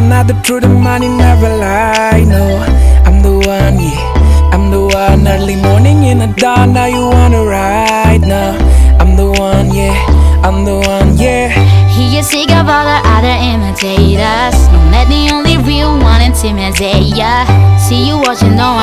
money never lie. No, I'm the one, yeah. I'm the one. Early morning in the dawn, now you wanna ride. No, I'm the one, yeah. I'm the one, yeah. He is sick of all the other imitators. You're not the only real one intimidate ya. See you watching no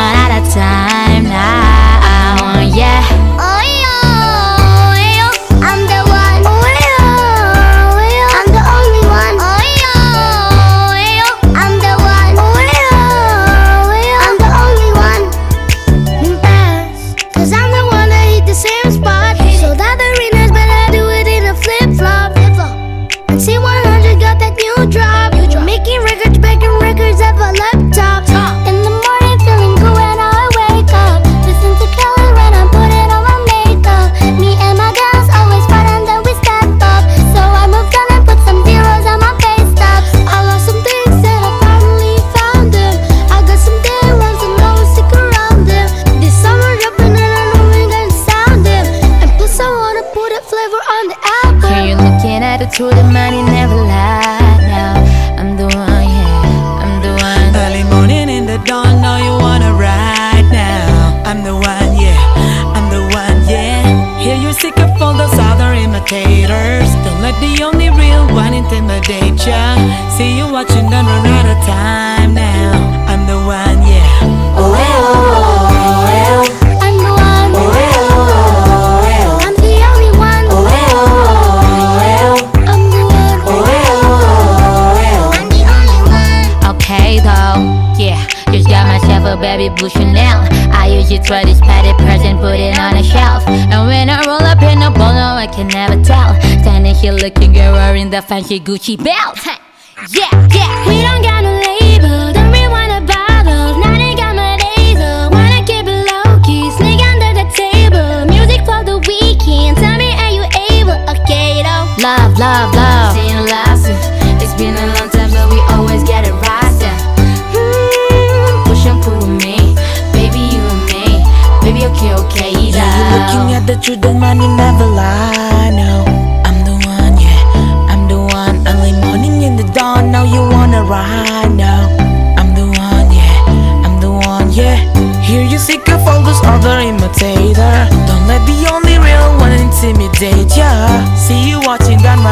at the money never lie. Now I'm the one, yeah. I'm the one. Early morning in the dawn, now you wanna ride now. I'm the one, yeah. I'm the one, yeah. Hear you sick of all those other imitators. Don't let the only real one intimidate ya. See you watching, don't run out of time now. A baby blue Chanel. I usually try this padded present, put it on a shelf. And when I roll up in a bolo, I can never tell. Standing here looking good, wearing the fancy Gucci belt. Yeah, yeah. We don't got no label, don't really wanna bottle. Now they got my laser, wanna keep it low key. Sneak under the table, music for the weekend. Tell me, are you able? Okay, though. Love, love, love. Ride. No, I'm the one, yeah, I'm the one, yeah. Hear you sick of all those other